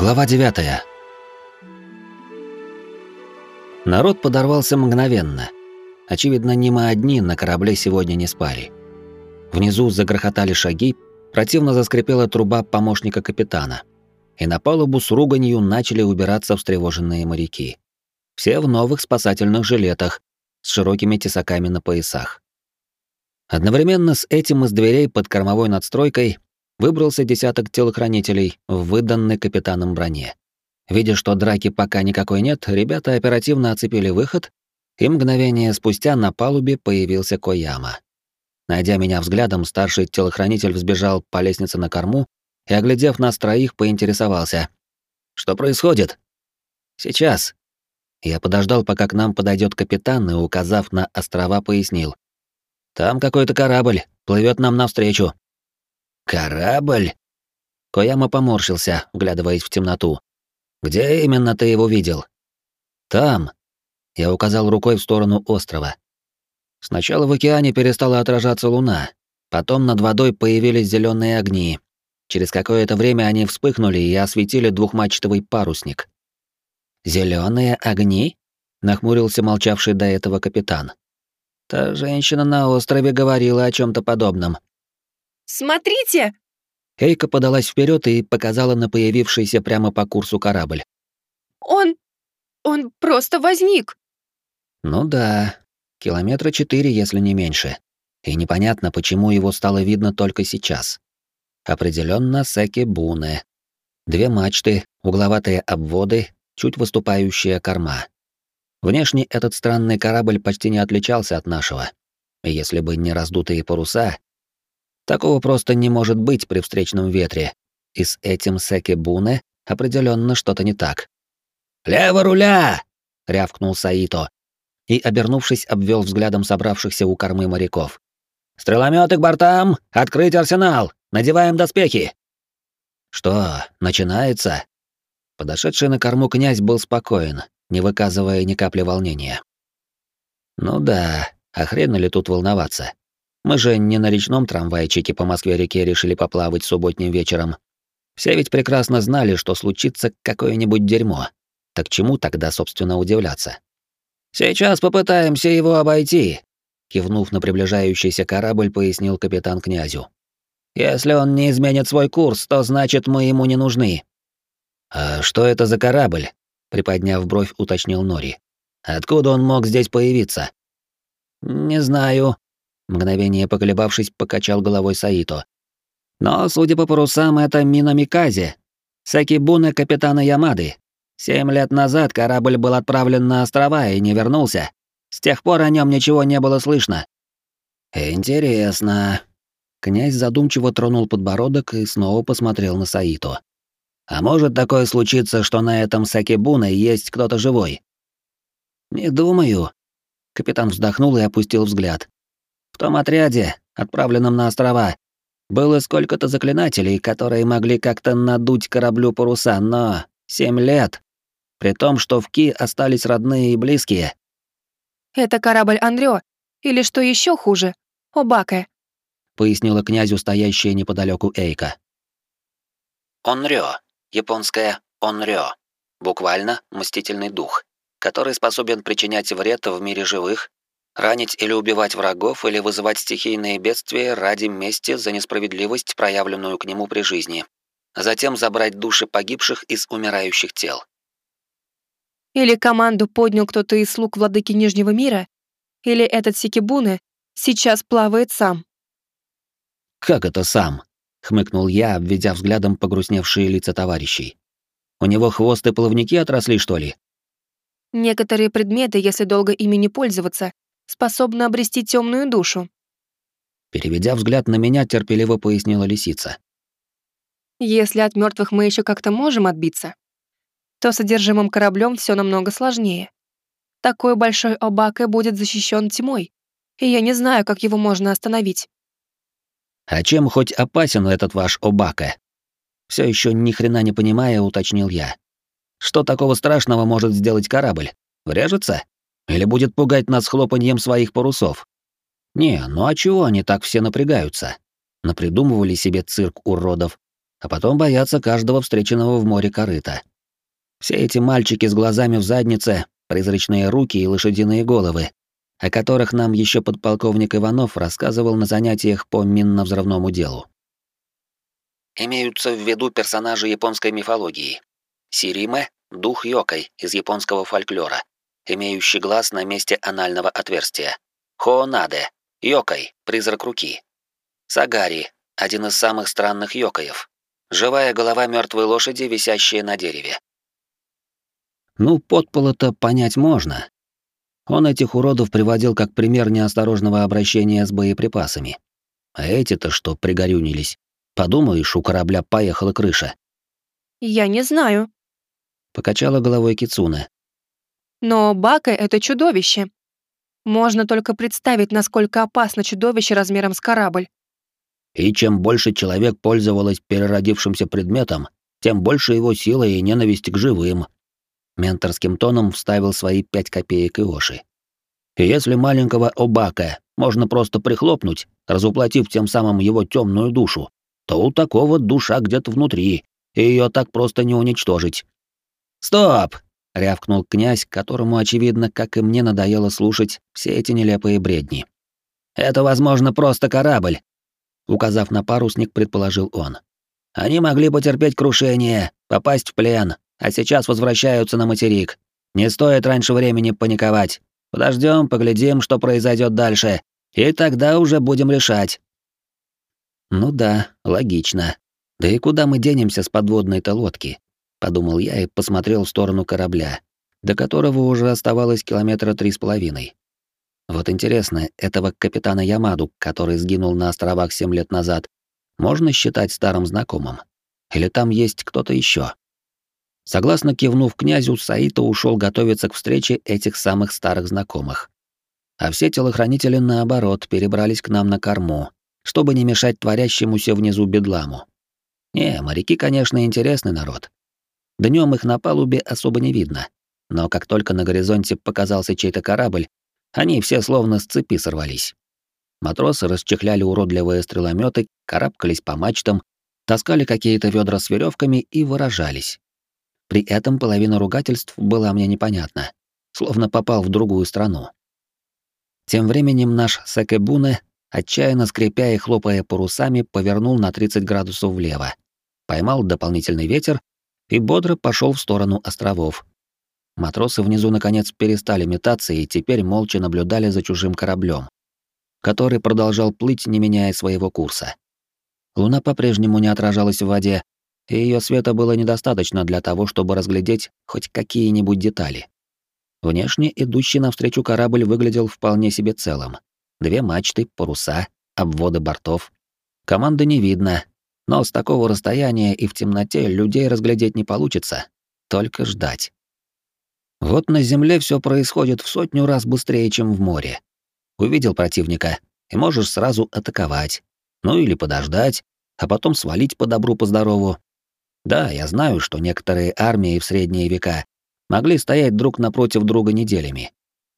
Глава 9. Народ подорвался мгновенно. Очевидно, не мы одни на корабле сегодня не спали. Внизу загрохотали шаги, противно заскрипела труба помощника капитана. И на палубу с руганью начали убираться встревоженные моряки. Все в новых спасательных жилетах, с широкими тесаками на поясах. Одновременно с этим из дверей под кормовой надстройкой выбрался десяток телохранителей в выданной капитаном броне. Видя, что драки пока никакой нет, ребята оперативно оцепили выход, и мгновение спустя на палубе появился Кояма. Найдя меня взглядом, старший телохранитель взбежал по лестнице на корму и, оглядев нас троих, поинтересовался. «Что происходит?» «Сейчас». Я подождал, пока к нам подойдет капитан и, указав на острова, пояснил. «Там какой-то корабль, плывет нам навстречу. «Корабль?» Кояма поморщился, вглядываясь в темноту. «Где именно ты его видел?» «Там». Я указал рукой в сторону острова. Сначала в океане перестала отражаться луна, потом над водой появились зеленые огни. Через какое-то время они вспыхнули и осветили двухмачтовый парусник. Зеленые огни?» — нахмурился молчавший до этого капитан. «Та женщина на острове говорила о чем то подобном. Смотрите!» Эйка подалась вперед и показала на появившийся прямо по курсу корабль. «Он... он просто возник!» «Ну да, километра четыре, если не меньше. И непонятно, почему его стало видно только сейчас. Определенно Секи Буне. Две мачты, угловатые обводы, чуть выступающая корма. Внешне этот странный корабль почти не отличался от нашего. И если бы не раздутые паруса, Такого просто не может быть при встречном ветре. И с этим Секи Буне определенно что-то не так. «Лево руля!» — рявкнул Саито. И, обернувшись, обвел взглядом собравшихся у кормы моряков. «Стреломёты к бортам! Открыть арсенал! Надеваем доспехи!» «Что, начинается?» Подошедший на корму князь был спокоен, не выказывая ни капли волнения. «Ну да, а хрена ли тут волноваться? Мы же не на речном трамвайчике по Москве-реке решили поплавать субботним вечером. Все ведь прекрасно знали, что случится какое-нибудь дерьмо. Так чему тогда, собственно, удивляться? «Сейчас попытаемся его обойти», — кивнув на приближающийся корабль, пояснил капитан князю. «Если он не изменит свой курс, то значит, мы ему не нужны». «А что это за корабль?» — приподняв бровь, уточнил Нори. «Откуда он мог здесь появиться?» «Не знаю», Мгновение поколебавшись, покачал головой Саито. Но, судя по парусам, это Минамиказе, Сакибуна капитана Ямады. Семь лет назад корабль был отправлен на острова и не вернулся. С тех пор о нем ничего не было слышно. Интересно. Князь задумчиво тронул подбородок и снова посмотрел на Саито. А может такое случиться, что на этом Сакибуне есть кто-то живой? Не думаю. Капитан вздохнул и опустил взгляд том отряде, отправленном на острова, было сколько-то заклинателей, которые могли как-то надуть кораблю паруса, но семь лет. При том, что в Ки остались родные и близкие. «Это корабль Андрё, или что еще хуже, Обаке», — пояснила князю стоящая неподалеку Эйка. Онрё, японское онрё, буквально «мстительный дух», который способен причинять вред в мире живых ранить или убивать врагов или вызывать стихийные бедствия ради мести за несправедливость, проявленную к нему при жизни, затем забрать души погибших из умирающих тел. Или команду поднял кто-то из слуг владыки Нижнего мира, или этот Сикибуне сейчас плавает сам. «Как это сам?» — хмыкнул я, обведя взглядом погрустневшие лица товарищей. «У него хвост и плавники отросли, что ли?» Некоторые предметы, если долго ими не пользоваться, способна обрести темную душу. Переведя взгляд на меня, терпеливо пояснила лисица. Если от мертвых мы еще как-то можем отбиться, то содержимым кораблем все намного сложнее. Такой большой Обаке будет защищен тьмой, и я не знаю, как его можно остановить. А чем хоть опасен этот ваш Обаке? Все еще ни хрена не понимая, уточнил я. Что такого страшного может сделать корабль? Врежется? Или будет пугать нас хлопаньем своих парусов? Не, ну а чего они так все напрягаются? Напридумывали себе цирк уродов. а потом боятся каждого встреченного в море корыта. Все эти мальчики с глазами в заднице, призрачные руки и лошадиные головы, о которых нам еще подполковник Иванов рассказывал на занятиях по минно-взрывному делу. Имеются в виду персонажи японской мифологии. Сириме — дух Йокой из японского фольклора, имеющий глаз на месте анального отверстия. Хоонаде — Йокой, призрак руки. Сагари — один из самых странных Йокаев. Живая голова мертвой лошади, висящая на дереве. Ну, подпола-то понять можно. Он этих уродов приводил как пример неосторожного обращения с боеприпасами. А эти-то что пригорюнились? Подумаешь, у корабля поехала крыша. Я не знаю. Покачала головой Кицуна. Но Бака — это чудовище. Можно только представить, насколько опасно чудовище размером с корабль. И чем больше человек пользовалось переродившимся предметом, тем больше его сила и ненависть к живым. Менторским тоном вставил свои пять копеек Иоши. И если маленького Обака можно просто прихлопнуть, разуплотив тем самым его темную душу, то у такого душа где-то внутри, и ее так просто не уничтожить. «Стоп!» — рявкнул князь, которому, очевидно, как и мне надоело слушать все эти нелепые бредни. «Это, возможно, просто корабль», — указав на парусник, предположил он. «Они могли потерпеть крушение, попасть в плен, а сейчас возвращаются на материк. Не стоит раньше времени паниковать. Подождем, поглядим, что произойдет дальше, и тогда уже будем решать». Ну да, логично. Да и куда мы денемся с подводной-то лодки? Подумал я и посмотрел в сторону корабля, до которого уже оставалось километра три с половиной. Вот интересно, этого капитана Ямаду, который сгинул на островах семь лет назад, можно считать старым знакомым? Или там есть кто-то еще? Согласно кивнув князю, Саито ушел готовиться к встрече этих самых старых знакомых. А все телохранители, наоборот, перебрались к нам на корму, чтобы не мешать творящемуся внизу бедламу. Не, моряки, конечно, интересный народ. Днем их на палубе особо не видно, но как только на горизонте показался чей-то корабль, они все словно с цепи сорвались. Матросы расчехляли уродливые стрелометы, карабкались по мачтам, таскали какие-то ведра с веревками и выражались. При этом половина ругательств была мне непонятна, словно попал в другую страну. Тем временем наш Секебуне отчаянно скрипя и хлопая парусами, повернул на 30 градусов влево, поймал дополнительный ветер и бодро пошел в сторону островов. Матросы внизу наконец перестали метаться и теперь молча наблюдали за чужим кораблем, который продолжал плыть, не меняя своего курса. Луна по-прежнему не отражалась в воде, и ее света было недостаточно для того, чтобы разглядеть хоть какие-нибудь детали. Внешне идущий навстречу корабль выглядел вполне себе целым. Две мачты, паруса, обводы бортов. Команды не видно, но с такого расстояния и в темноте людей разглядеть не получится, только ждать. Вот на земле все происходит в сотню раз быстрее, чем в море. Увидел противника, и можешь сразу атаковать. Ну или подождать, а потом свалить по добру, по здорову. Да, я знаю, что некоторые армии в средние века могли стоять друг напротив друга неделями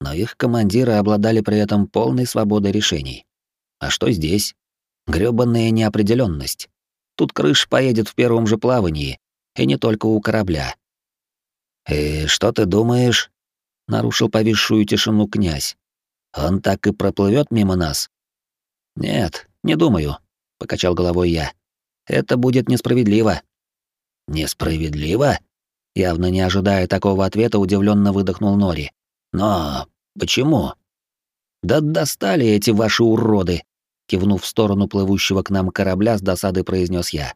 но их командиры обладали при этом полной свободой решений. А что здесь? Грёбаная неопределенность. Тут крыш поедет в первом же плавании, и не только у корабля. «И что ты думаешь?» — нарушил повисшую тишину князь. «Он так и проплывет мимо нас?» «Нет, не думаю», — покачал головой я. «Это будет несправедливо». «Несправедливо?» Явно не ожидая такого ответа, удивленно выдохнул Нори. Но почему? Да достали эти ваши уроды, кивнув в сторону плывущего к нам корабля, с досады произнес я.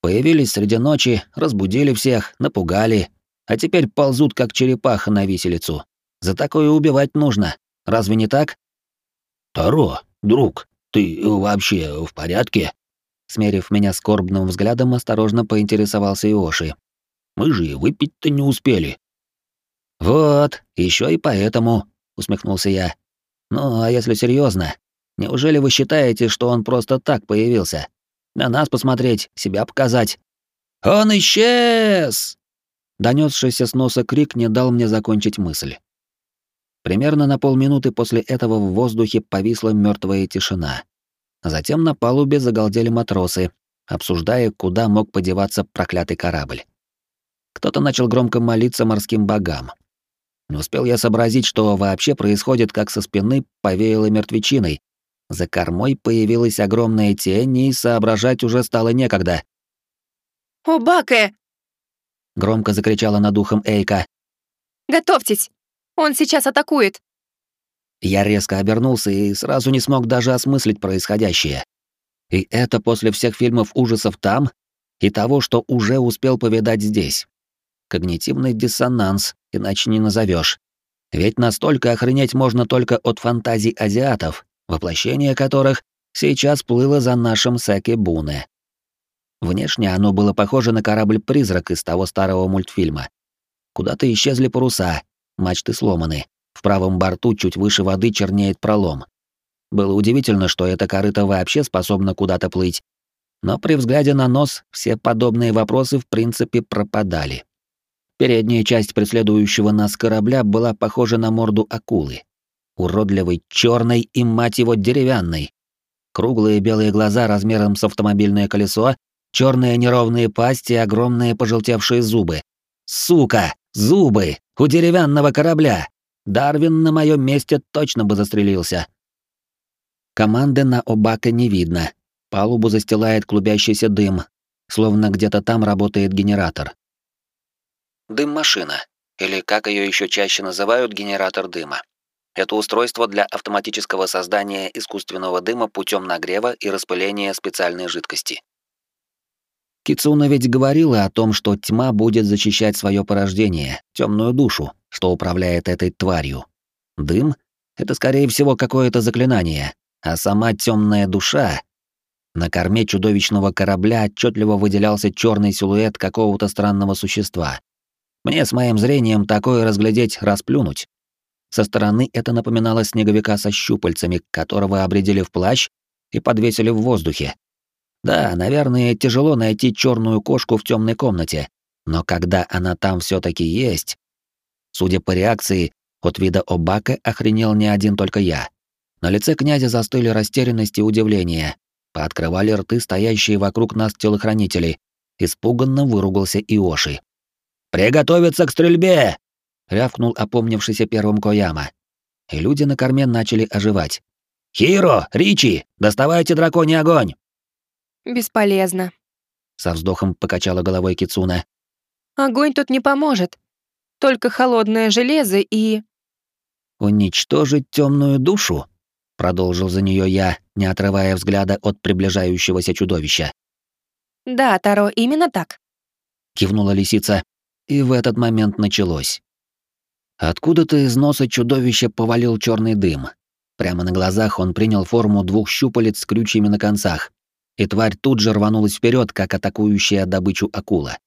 Появились среди ночи, разбудили всех, напугали, а теперь ползут как черепаха на виселицу. За такое убивать нужно. Разве не так? Таро, друг, ты вообще в порядке? Смерив меня скорбным взглядом, осторожно поинтересовался Иоши. Мы же и выпить-то не успели. Вот, еще и поэтому, усмехнулся я. Ну, а если серьезно, неужели вы считаете, что он просто так появился? На нас посмотреть, себя показать. Он исчез! Донесшийся с носа крик не дал мне закончить мысль. Примерно на полминуты после этого в воздухе повисла мертвая тишина. Затем на палубе загалдели матросы, обсуждая, куда мог подеваться проклятый корабль. Кто-то начал громко молиться морским богам. Не успел я сообразить, что вообще происходит, как со спины повеяло мертвечиной. За кормой появилась огромная тень, и соображать уже стало некогда. «О, Баке!» — громко закричала над ухом Эйка. «Готовьтесь! Он сейчас атакует!» Я резко обернулся и сразу не смог даже осмыслить происходящее. И это после всех фильмов ужасов там и того, что уже успел повидать здесь. Когнитивный диссонанс, иначе не назовешь. Ведь настолько охренеть можно только от фантазий азиатов, воплощение которых сейчас плыло за нашим Саки Буне. Внешне оно было похоже на корабль-призрак из того старого мультфильма. Куда-то исчезли паруса, мачты сломаны, в правом борту чуть выше воды чернеет пролом. Было удивительно, что эта корыта вообще способна куда-то плыть. Но при взгляде на нос все подобные вопросы в принципе пропадали. Передняя часть преследующего нас корабля была похожа на морду акулы. Уродливой, черной и, мать его, деревянной. Круглые белые глаза размером с автомобильное колесо, черные неровные пасти и огромные пожелтевшие зубы. Сука! Зубы! У деревянного корабля! Дарвин на моем месте точно бы застрелился. Команды на Обака не видно. Палубу застилает клубящийся дым, словно где-то там работает генератор. Дым-машина, или как ее еще чаще называют, генератор дыма. Это устройство для автоматического создания искусственного дыма путем нагрева и распыления специальной жидкости. Кицуна ведь говорила о том, что тьма будет защищать свое порождение, темную душу, что управляет этой тварью. Дым — это, скорее всего, какое-то заклинание, а сама темная душа... На корме чудовищного корабля отчетливо выделялся черный силуэт какого-то странного существа. Мне с моим зрением такое разглядеть, расплюнуть. Со стороны это напоминало снеговика со щупальцами, которого обредили в плащ и подвесили в воздухе. Да, наверное, тяжело найти черную кошку в темной комнате, но когда она там все таки есть... Судя по реакции, от вида Обака охренел не один только я. На лице князя застыли растерянность и удивление. Пооткрывали рты стоящие вокруг нас телохранители. Испуганно выругался Иоши. «Приготовиться к стрельбе!» — рявкнул опомнившийся первым Кояма. И люди на корме начали оживать. «Хиро! Ричи! Доставайте драконий огонь!» «Бесполезно», — со вздохом покачала головой Кицуна. «Огонь тут не поможет. Только холодное железо и...» «Уничтожить темную душу?» — продолжил за нее я, не отрывая взгляда от приближающегося чудовища. «Да, Таро, именно так», — кивнула лисица, и в этот момент началось. Откуда-то из носа чудовища повалил черный дым. Прямо на глазах он принял форму двух щупалец с крючьями на концах, и тварь тут же рванулась вперед, как атакующая добычу акула.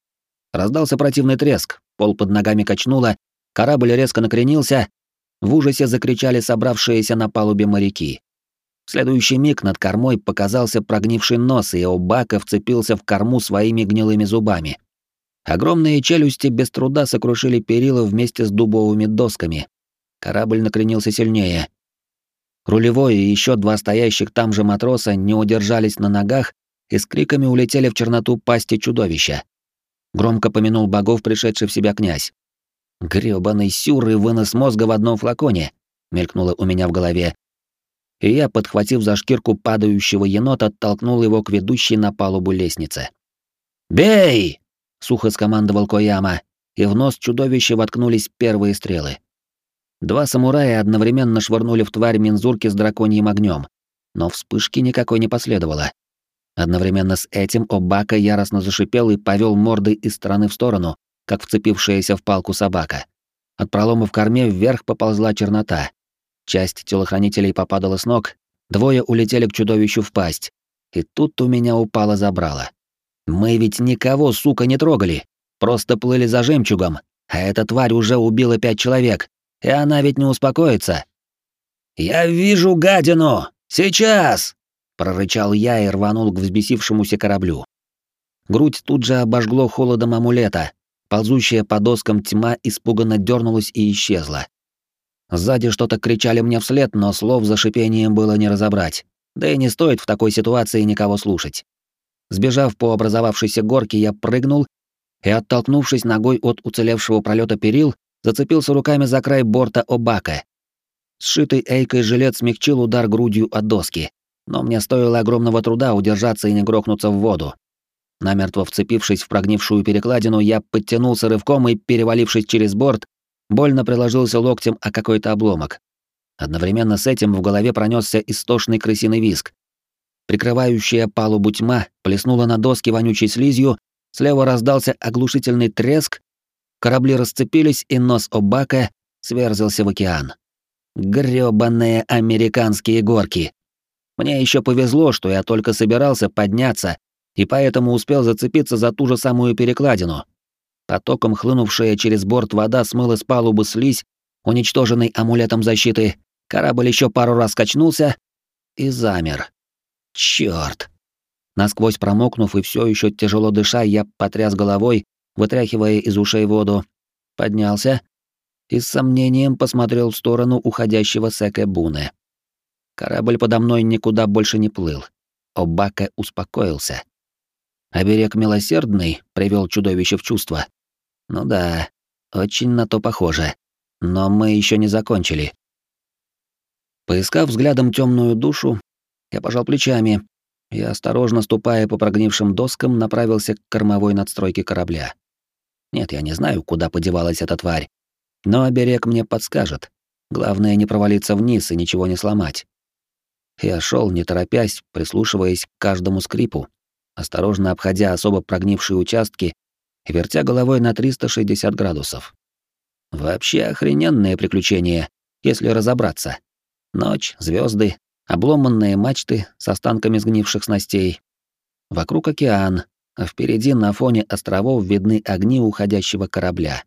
Раздался противный треск, пол под ногами качнуло, корабль резко накренился, в ужасе закричали собравшиеся на палубе моряки. В следующий миг над кормой показался прогнивший нос, и Обака вцепился в корму своими гнилыми зубами. Огромные челюсти без труда сокрушили перила вместе с дубовыми досками. Корабль накренился сильнее. Рулевой и еще два стоящих там же матроса не удержались на ногах и с криками улетели в черноту пасти чудовища. Громко помянул богов пришедший в себя князь. Грёбаный сюр и вынос мозга в одном флаконе, мелькнуло у меня в голове. И я, подхватив за шкирку падающего енота, толкнул его к ведущей на палубу лестнице. «Бей!» Сухо скомандовал Кояма, и в нос чудовища воткнулись первые стрелы. Два самурая одновременно швырнули в тварь мензурки с драконьим огнем, но вспышки никакой не последовало. Одновременно с этим Обака яростно зашипел и повел мордой из стороны в сторону, как вцепившаяся в палку собака. От пролома в корме вверх поползла чернота. Часть телохранителей попадала с ног, двое улетели к чудовищу в пасть. И тут у меня упало забрало. Мы ведь никого, сука, не трогали. Просто плыли за жемчугом. А эта тварь уже убила пять человек. И она ведь не успокоится. «Я вижу гадину! Сейчас!» прорычал я и рванул к взбесившемуся кораблю. Грудь тут же обожгло холодом амулета. Ползущая по доскам тьма испуганно дернулась и исчезла. Сзади что-то кричали мне вслед, но слов за шипением было не разобрать. Да и не стоит в такой ситуации никого слушать. Сбежав по образовавшейся горке, я прыгнул и, оттолкнувшись ногой от уцелевшего пролета перил, зацепился руками за край борта Обака. Сшитый эйкой жилет смягчил удар грудью от доски, но мне стоило огромного труда удержаться и не грохнуться в воду. Намертво вцепившись в прогнившую перекладину, я подтянулся рывком и, перевалившись через борт, больно приложился локтем о какой-то обломок. Одновременно с этим в голове пронесся истошный крысиный визг. Прикрывающая палубу тьма плеснула на доски вонючей слизью, слева раздался оглушительный треск, корабли расцепились, и нос Обака сверзился в океан. Грёбаные американские горки. Мне еще повезло, что я только собирался подняться, и поэтому успел зацепиться за ту же самую перекладину. Потоком хлынувшая через борт вода смыла с палубы слизь, уничтоженный амулетом защиты, корабль еще пару раз качнулся и замер. Черт! Насквозь промокнув и все еще тяжело дыша, я потряс головой, вытряхивая из ушей воду, поднялся и с сомнением посмотрел в сторону уходящего Секе Буне. Корабль подо мной никуда больше не плыл. Обака успокоился. Оберег милосердный привел чудовище в чувство. Ну да, очень на то похоже. Но мы еще не закончили. Поискав взглядом темную душу, я пожал плечами и, осторожно ступая по прогнившим доскам, направился к кормовой надстройке корабля. Нет, я не знаю, куда подевалась эта тварь, но оберег мне подскажет. Главное не провалиться вниз и ничего не сломать. Я шел, не торопясь, прислушиваясь к каждому скрипу, осторожно обходя особо прогнившие участки и вертя головой на 360 градусов. Вообще охрененное приключение, если разобраться. Ночь, звезды, обломанные мачты с останками сгнивших снастей. Вокруг океан, а впереди на фоне островов видны огни уходящего корабля.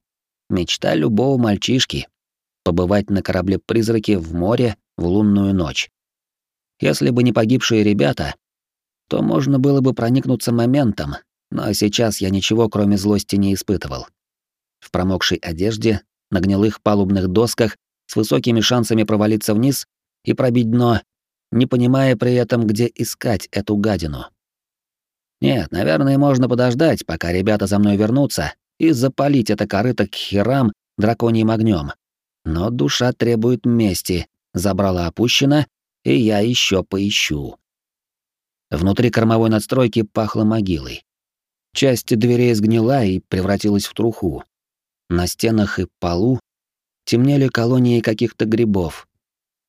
Мечта любого мальчишки — побывать на корабле-призраке в море в лунную ночь. Если бы не погибшие ребята, то можно было бы проникнуться моментом, но сейчас я ничего, кроме злости, не испытывал. В промокшей одежде, на гнилых палубных досках, с высокими шансами провалиться вниз и пробить дно, не понимая при этом, где искать эту гадину. Нет, наверное, можно подождать, пока ребята за мной вернутся, и запалить это корыто к херам драконьим огнем. Но душа требует мести, забрала опущена, и я еще поищу. Внутри кормовой надстройки пахло могилой. Часть дверей сгнила и превратилась в труху. На стенах и полу темнели колонии каких-то грибов.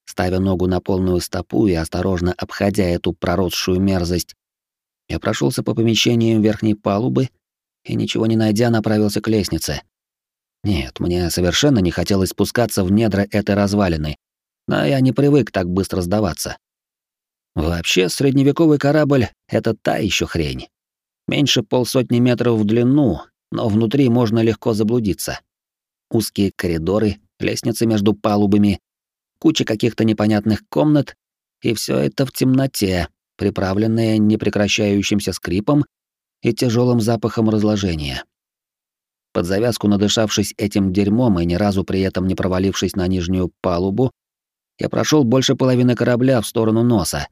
Ставя ногу на полную стопу и осторожно обходя эту проросшую мерзость, я прошелся по помещениям верхней палубы и, ничего не найдя, направился к лестнице. Нет, мне совершенно не хотелось спускаться в недра этой развалины, но я не привык так быстро сдаваться. Вообще, средневековый корабль — это та еще хрень. Меньше полсотни метров в длину, но внутри можно легко заблудиться. Узкие коридоры, лестницы между палубами, куча каких-то непонятных комнат, и все это в темноте, приправленное непрекращающимся скрипом и тяжелым запахом разложения. Под завязку надышавшись этим дерьмом и ни разу при этом не провалившись на нижнюю палубу, я прошел больше половины корабля в сторону носа,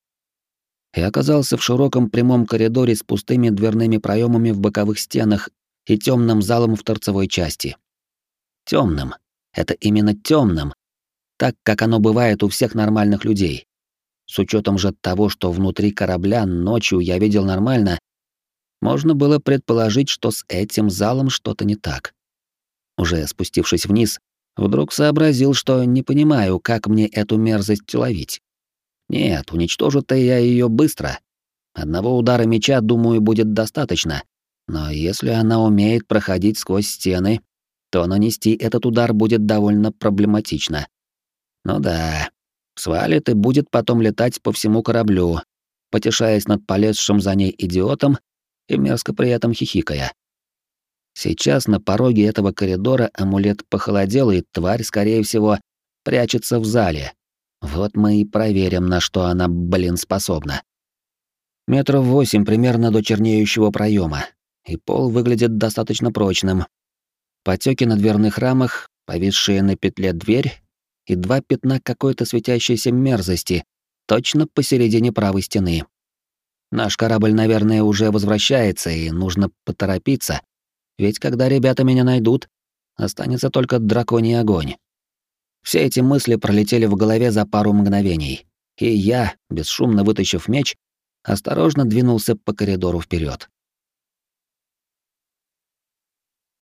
и оказался в широком прямом коридоре с пустыми дверными проемами в боковых стенах и темным залом в торцевой части. Темным. Это именно темным, так как оно бывает у всех нормальных людей. С учетом же того, что внутри корабля ночью я видел нормально, можно было предположить, что с этим залом что-то не так. Уже спустившись вниз, вдруг сообразил, что не понимаю, как мне эту мерзость ловить. Нет, уничтожу-то я ее быстро. Одного удара меча, думаю, будет достаточно. Но если она умеет проходить сквозь стены, то нанести этот удар будет довольно проблематично. Ну да, свалит и будет потом летать по всему кораблю, потешаясь над полезшим за ней идиотом и мерзко при этом хихикая. Сейчас на пороге этого коридора амулет похолодел, и тварь, скорее всего, прячется в зале, вот мы и проверим, на что она, блин, способна. Метров восемь примерно до чернеющего проема, и пол выглядит достаточно прочным. Потеки на дверных рамах, повисшие на петле дверь и два пятна какой-то светящейся мерзости, точно посередине правой стены. Наш корабль, наверное, уже возвращается, и нужно поторопиться, ведь когда ребята меня найдут, останется только драконий огонь. Все эти мысли пролетели в голове за пару мгновений, и я, бесшумно вытащив меч, осторожно двинулся по коридору вперед.